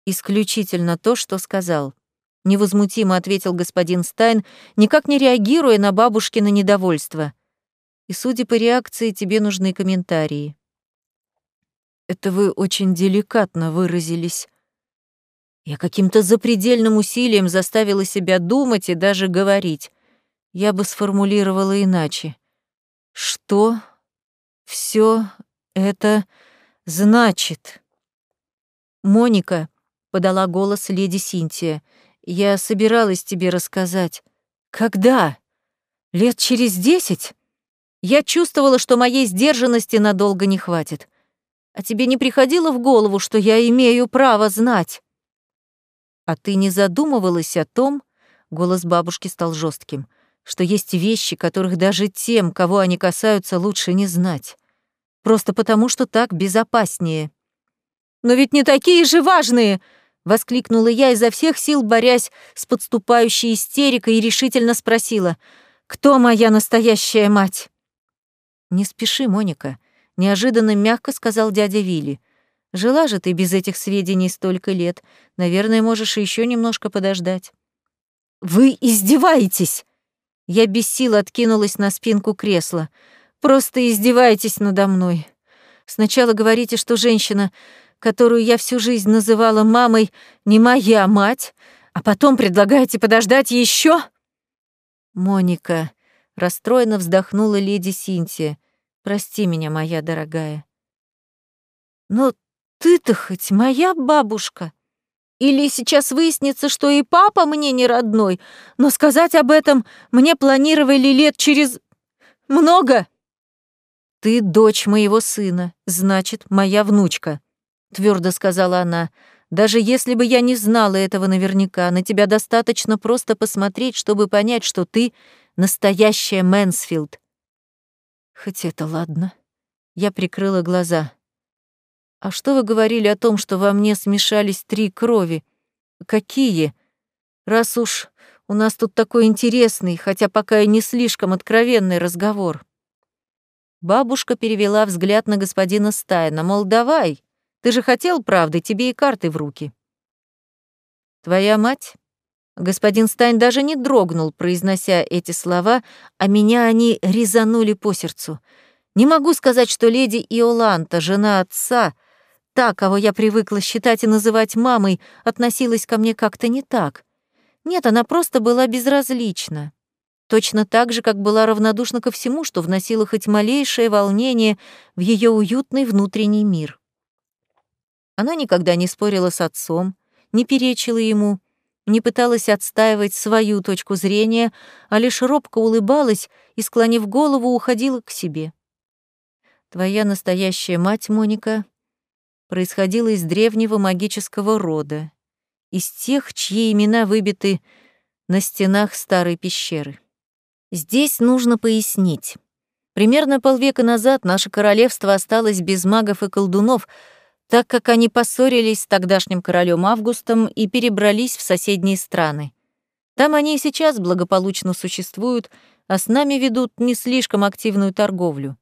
S1: «Исключительно то, что сказал», — невозмутимо ответил господин Стайн, никак не реагируя на бабушкино недовольство. «И, судя по реакции, тебе нужны комментарии». «Это вы очень деликатно выразились». Я каким-то запредельным усилием заставила себя думать и даже говорить. Я бы сформулировала иначе. Что все это значит? Моника, подала голос леди Синтия. Я собиралась тебе рассказать. Когда? Лет через десять? Я чувствовала, что моей сдержанности надолго не хватит. А тебе не приходило в голову, что я имею право знать? А ты не задумывалась о том, голос бабушки стал жестким, что есть вещи, которых даже тем, кого они касаются, лучше не знать. Просто потому, что так безопаснее. «Но ведь не такие же важные!» — воскликнула я изо всех сил, борясь с подступающей истерикой, и решительно спросила, «Кто моя настоящая мать?» «Не спеши, Моника», — неожиданно мягко сказал дядя Вилли. «Жила же ты без этих сведений столько лет. Наверное, можешь еще немножко подождать». «Вы издеваетесь!» Я без сил откинулась на спинку кресла. «Просто издеваетесь надо мной. Сначала говорите, что женщина, которую я всю жизнь называла мамой, не моя мать, а потом предлагаете подождать еще. «Моника», — расстроенно вздохнула леди Синтия, — «прости меня, моя дорогая». «Но ты-то хоть моя бабушка», или сейчас выяснится, что и папа мне не родной, но сказать об этом мне планировали лет через... много. Ты дочь моего сына, значит, моя внучка, твердо сказала она. Даже если бы я не знала этого наверняка, на тебя достаточно просто посмотреть, чтобы понять, что ты настоящая Мэнсфилд. Хоть это ладно. Я прикрыла глаза. А что вы говорили о том, что во мне смешались три крови? Какие? Раз уж у нас тут такой интересный, хотя пока и не слишком откровенный разговор. Бабушка перевела взгляд на господина Стайна, мол, давай, ты же хотел правды, тебе и карты в руки. Твоя мать? Господин Стайн даже не дрогнул, произнося эти слова, а меня они резанули по сердцу. Не могу сказать, что леди Иоланта, жена отца, та, кого я привыкла считать и называть мамой, относилась ко мне как-то не так. Нет, она просто была безразлична. Точно так же, как была равнодушна ко всему, что вносило хоть малейшее волнение в ее уютный внутренний мир. Она никогда не спорила с отцом, не перечила ему, не пыталась отстаивать свою точку зрения, а лишь робко улыбалась и, склонив голову, уходила к себе. Твоя настоящая мать, Моника, происходила из древнего магического рода, из тех, чьи имена выбиты на стенах старой пещеры. Здесь нужно пояснить. Примерно полвека назад наше королевство осталось без магов и колдунов, так как они поссорились с тогдашним королем Августом и перебрались в соседние страны. Там они и сейчас благополучно существуют, а с нами ведут не слишком активную торговлю.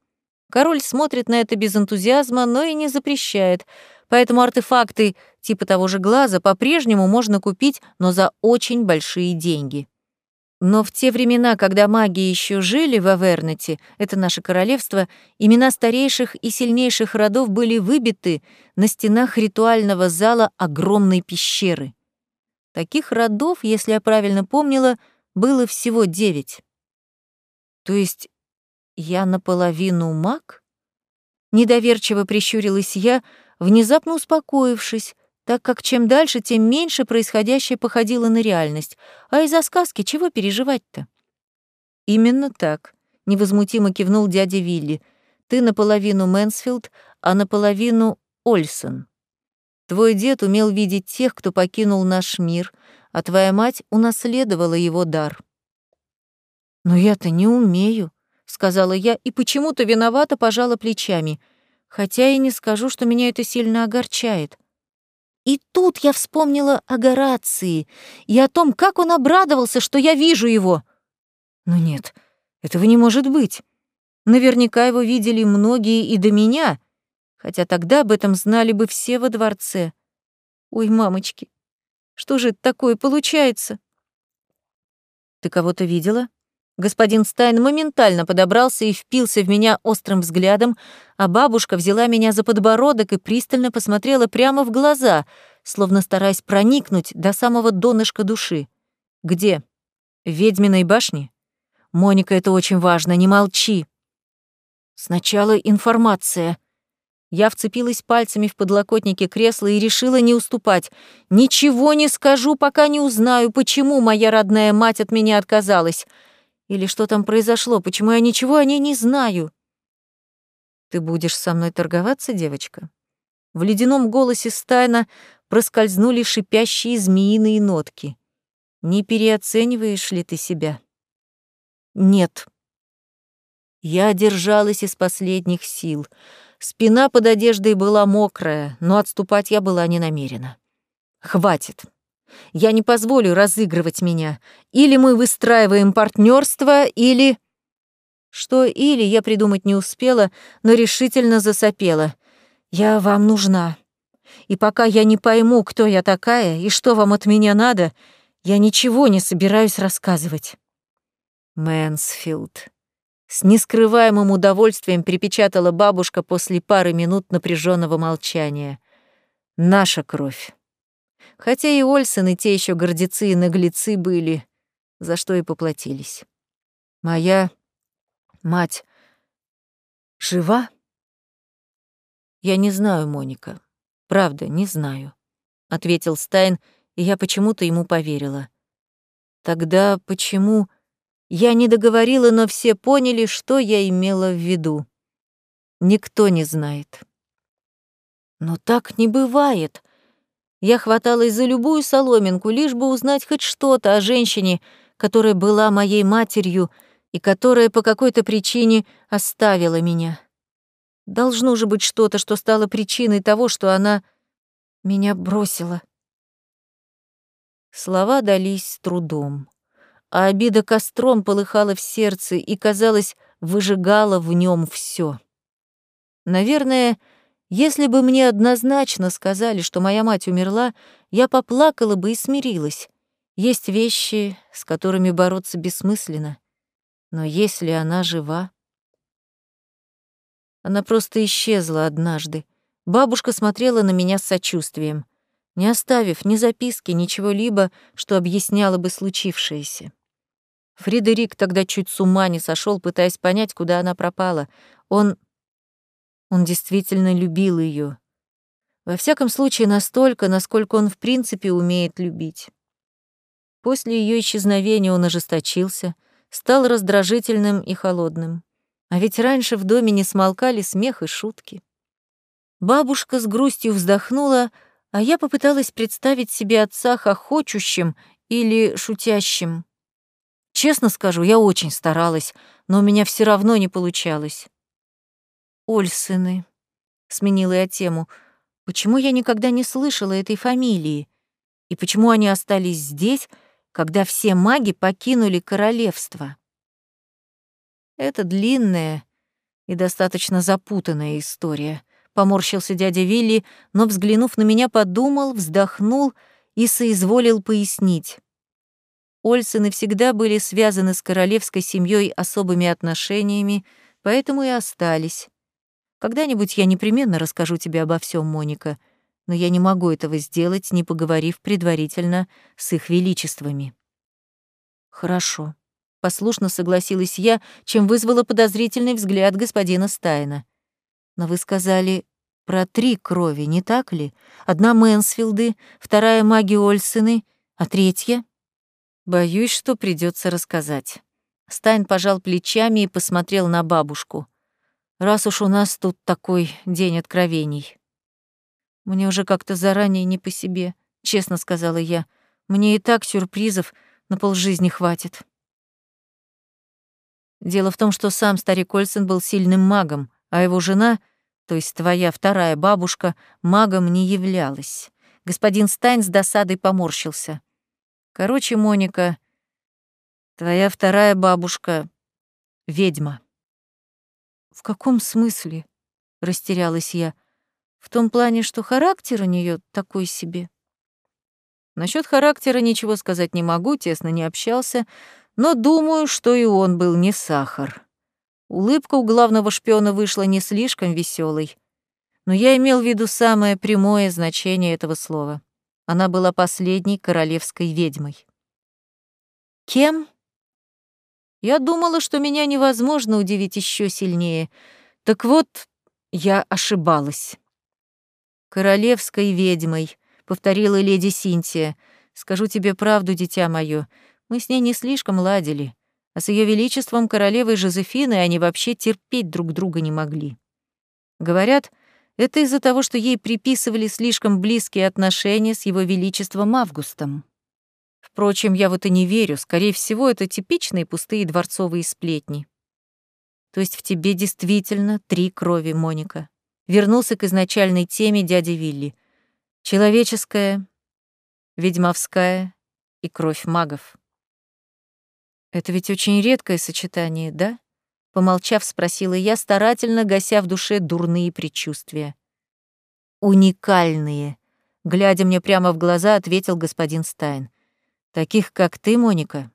S1: Король смотрит на это без энтузиазма, но и не запрещает, поэтому артефакты типа того же глаза по-прежнему можно купить, но за очень большие деньги. Но в те времена, когда маги еще жили в Авернете, это наше королевство, имена старейших и сильнейших родов были выбиты на стенах ритуального зала огромной пещеры. Таких родов, если я правильно помнила, было всего девять. То есть я наполовину маг? Недоверчиво прищурилась я, внезапно успокоившись, так как чем дальше, тем меньше происходящее походило на реальность. А из-за сказки чего переживать-то? Именно так, невозмутимо кивнул дядя Вилли. Ты наполовину Мэнсфилд, а наполовину Ольсон. Твой дед умел видеть тех, кто покинул наш мир, а твоя мать унаследовала его дар. Но я-то не умею, сказала я и почему-то виновато пожала плечами, хотя и не скажу, что меня это сильно огорчает. И тут я вспомнила о Горации и о том, как он обрадовался, что я вижу его. Но нет, этого не может быть. Наверняка его видели многие и до меня, хотя тогда об этом знали бы все во дворце. Ой, мамочки, что же это такое получается? Ты кого-то видела? Господин Стайн моментально подобрался и впился в меня острым взглядом, а бабушка взяла меня за подбородок и пристально посмотрела прямо в глаза, словно стараясь проникнуть до самого донышка души. «Где? В ведьминой башне? Моника, это очень важно, не молчи!» «Сначала информация», я вцепилась пальцами в подлокотники кресла и решила не уступать. «Ничего не скажу, пока не узнаю, почему моя родная мать от меня отказалась. Или что там произошло? Почему я ничего о ней не знаю? Ты будешь со мной торговаться, девочка? В ледяном голосе Стайна проскользнули шипящие змеиные нотки. Не переоцениваешь ли ты себя? Нет. Я держалась из последних сил. Спина под одеждой была мокрая, но отступать я была не намерена. Хватит. Я не позволю разыгрывать меня. Или мы выстраиваем партнерство, или... Что или я придумать не успела, но решительно засопела. Я вам нужна. И пока я не пойму, кто я такая и что вам от меня надо, я ничего не собираюсь рассказывать. Мэнсфилд. С нескрываемым удовольствием припечатала бабушка после пары минут напряженного молчания. Наша кровь. Хотя и Ольсен, и те еще гордецы и наглецы были, за что и поплатились. Моя мать жива? Я не знаю, Моника. Правда, не знаю, ответил Стайн, и я почему-то ему поверила. Тогда почему я не договорила, но все поняли, что я имела в виду. Никто не знает. Но так не бывает, Я хваталась за любую соломинку, лишь бы узнать хоть что-то о женщине, которая была моей матерью и которая по какой-то причине оставила меня. Должно же быть что-то, что стало причиной того, что она меня бросила. Слова дались с трудом, а обида костром полыхала в сердце и, казалось, выжигала в нем все. Наверное, если бы мне однозначно сказали, что моя мать умерла, я поплакала бы и смирилась. Есть вещи, с которыми бороться бессмысленно. Но если она жива... Она просто исчезла однажды. Бабушка смотрела на меня с сочувствием, не оставив ни записки, ничего-либо, что объясняло бы случившееся. Фредерик тогда чуть с ума не сошел, пытаясь понять, куда она пропала. Он... Он действительно любил ее. Во всяком случае, настолько, насколько он в принципе умеет любить. После ее исчезновения он ожесточился, стал раздражительным и холодным. А ведь раньше в доме не смолкали смех и шутки. Бабушка с грустью вздохнула, а я попыталась представить себе отца хохочущим или шутящим. Честно скажу, я очень старалась, но у меня все равно не получалось. «Ольсыны», — сменила я тему, — «почему я никогда не слышала этой фамилии? И почему они остались здесь, когда все маги покинули королевство. Это длинная и достаточно запутанная история. Поморщился дядя Вилли, но, взглянув на меня, подумал, вздохнул и соизволил пояснить. Ольсены всегда были связаны с королевской семьей особыми отношениями, поэтому и остались. Когда-нибудь я непременно расскажу тебе обо всем, Моника, но я не могу этого сделать, не поговорив предварительно с их величествами. Хорошо, послушно согласилась я, чем вызвала подозрительный взгляд господина Стайна. Но вы сказали про три крови, не так ли? Одна Мэнсфилды, вторая маги Ольсены, а третья? Боюсь, что придется рассказать. Стайн пожал плечами и посмотрел на бабушку. Раз уж у нас тут такой день откровений. Мне уже как-то заранее не по себе, честно сказала я. Мне и так сюрпризов на полжизни хватит. Дело в том, что сам старик Ольсен был сильным магом, а его жена, то есть твоя вторая бабушка, магом не являлась. Господин Стайн с досадой поморщился. Короче, Моника, твоя вторая бабушка — ведьма. В каком смысле? Растерялась я. В том плане, что характер у нее такой себе. Насчет характера ничего сказать не могу, тесно не общался, но думаю, что и он был не сахар. Улыбка у главного шпиона вышла не слишком веселой, но я имел в виду самое прямое значение этого слова. Она была последней королевской ведьмой. Кем? Я думала, что меня невозможно удивить еще сильнее. Так вот, я ошибалась. Королевской ведьмой, повторила леди Синтия. Скажу тебе правду, дитя мое, мы с ней не слишком ладили, а с ее величеством королевой Жозефиной они вообще терпеть друг друга не могли. Говорят, это из-за того, что ей приписывали слишком близкие отношения с его величеством Августом. Впрочем, я в это не верю, скорее всего, это типичные пустые дворцовые сплетни. То есть в тебе действительно три крови, Моника. Вернулся к изначальной теме дяди Вилли — Человеческая, ведьмовская и кровь магов. Это ведь очень редкое сочетание, да? Помолчав, спросила я, старательно гася в душе дурные предчувствия. Уникальные, глядя мне прямо в глаза, ответил господин Стайн. Таких, как ты, Моника,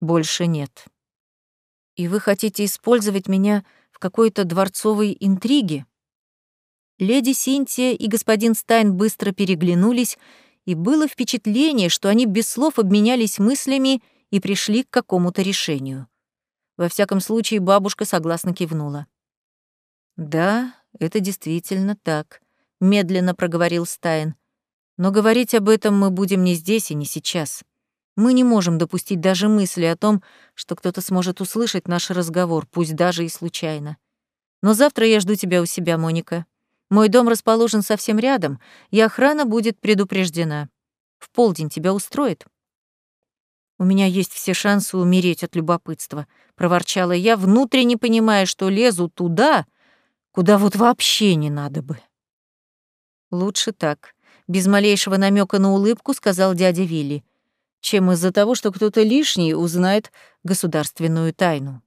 S1: больше нет. И вы хотите использовать меня в какой-то дворцовой интриге? Леди Синтия и господин Стайн быстро переглянулись, и было впечатление, что они без слов обменялись мыслями и пришли к какому-то решению. Во всяком случае, бабушка согласно кивнула. «Да, это действительно так», — медленно проговорил Стайн. «Но говорить об этом мы будем не здесь и не сейчас. Мы не можем допустить даже мысли о том, что кто-то сможет услышать наш разговор, пусть даже и случайно. Но завтра я жду тебя у себя, Моника. Мой дом расположен совсем рядом, и охрана будет предупреждена. В полдень тебя устроит?» «У меня есть все шансы умереть от любопытства», — проворчала я, внутренне понимая, что лезу туда, куда вот вообще не надо бы. «Лучше так», — без малейшего намека на улыбку сказал дядя Вилли, чем из-за того, что кто-то лишний узнает государственную тайну.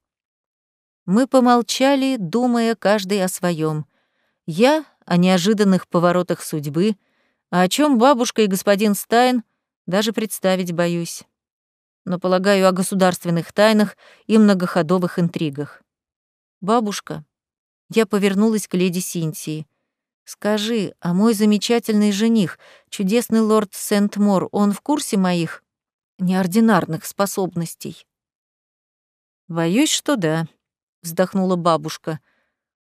S1: Мы помолчали, думая каждый о своем. Я о неожиданных поворотах судьбы, а о чем бабушка и господин Стайн даже представить боюсь. Но, полагаю, о государственных тайнах и многоходовых интригах. Бабушка, я повернулась к леди Синтии. Скажи, а мой замечательный жених, чудесный лорд Сент-Мор, он в курсе моих неординарных способностей? Боюсь, что да, вздохнула бабушка.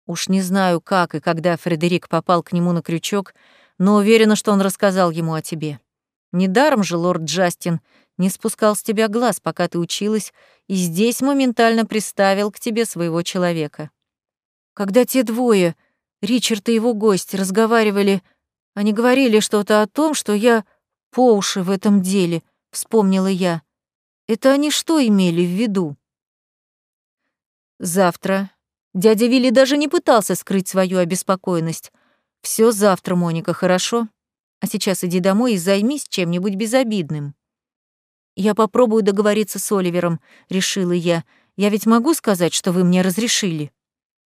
S1: Уж не знаю, как и когда Фредерик попал к нему на крючок, но уверена, что он рассказал ему о тебе. Недаром же лорд Джастин не спускал с тебя глаз, пока ты училась, и здесь моментально приставил к тебе своего человека. Когда те двое, Ричард и его гость, разговаривали, они говорили что-то о том, что я по уши в этом деле, вспомнила я. Это они что имели в виду? Завтра. Дядя Вилли даже не пытался скрыть свою обеспокоенность. Все завтра, Моника, хорошо? А сейчас иди домой и займись чем-нибудь безобидным. Я попробую договориться с Оливером, решила я. Я ведь могу сказать, что вы мне разрешили.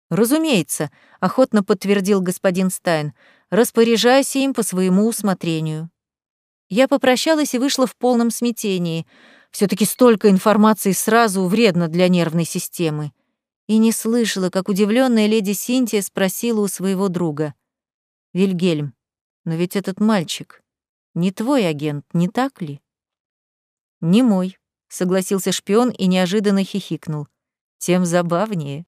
S1: Разумеется, охотно подтвердил господин Стайн. Распоряжайся им по своему усмотрению. Я попрощалась и вышла в полном смятении. все таки столько информации сразу вредно для нервной системы и не слышала, как удивленная леди Синтия спросила у своего друга. «Вильгельм, но ведь этот мальчик не твой агент, не так ли?» «Не мой», — согласился шпион и неожиданно хихикнул. «Тем забавнее».